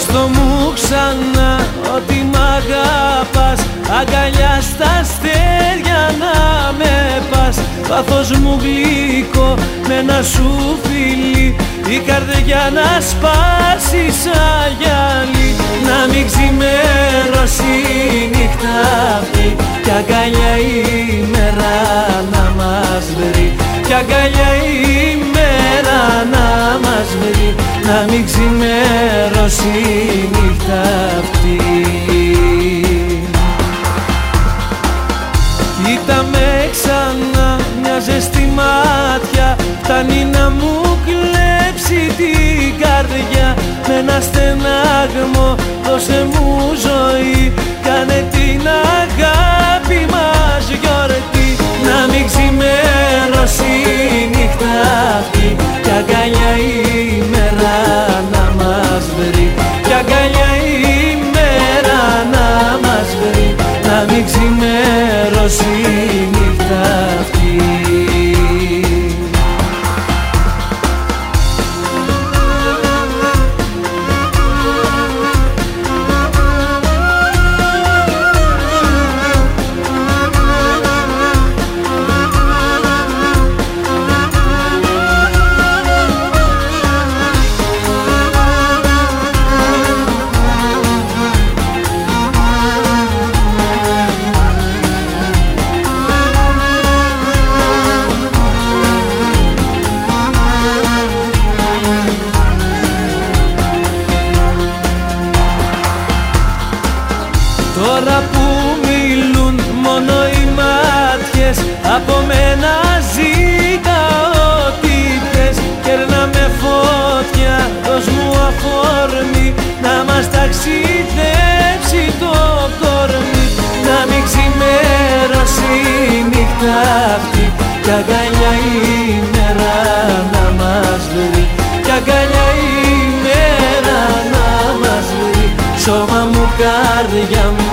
Πες το μου ξανά ότι μ' αγαπάς. Αγκαλιάς στα αστέρια να με πας. Πάθος μου γλυκό με ένα σου φίλι Η καρδιά να σπάσει σαν γυαλί. Να μην ξημερώσει η νύχτα αυτή. Κι αγκαλιά η μέρα να μας βρει. Κι αγκαλιά Να μην ξημερώσει η νύχτα αυτή. Κοίτα με ξανά μια ζεστή μάτια Φτάνει να μου κλέψει την καρδιά. Με ένα στενάγμο δώσε μου ζωή ξημερώσει Τώρα που μιλούν μόνο οι μάτιες Από μένα ζήτα ό,τι θες. Κέρνα με φωτιά, δώσ' μου αφορμή Να μας ταξιδέψει το κορμί. Να μην ξημερώσει η νύχτα αυτή Κι αγκαλιά مريم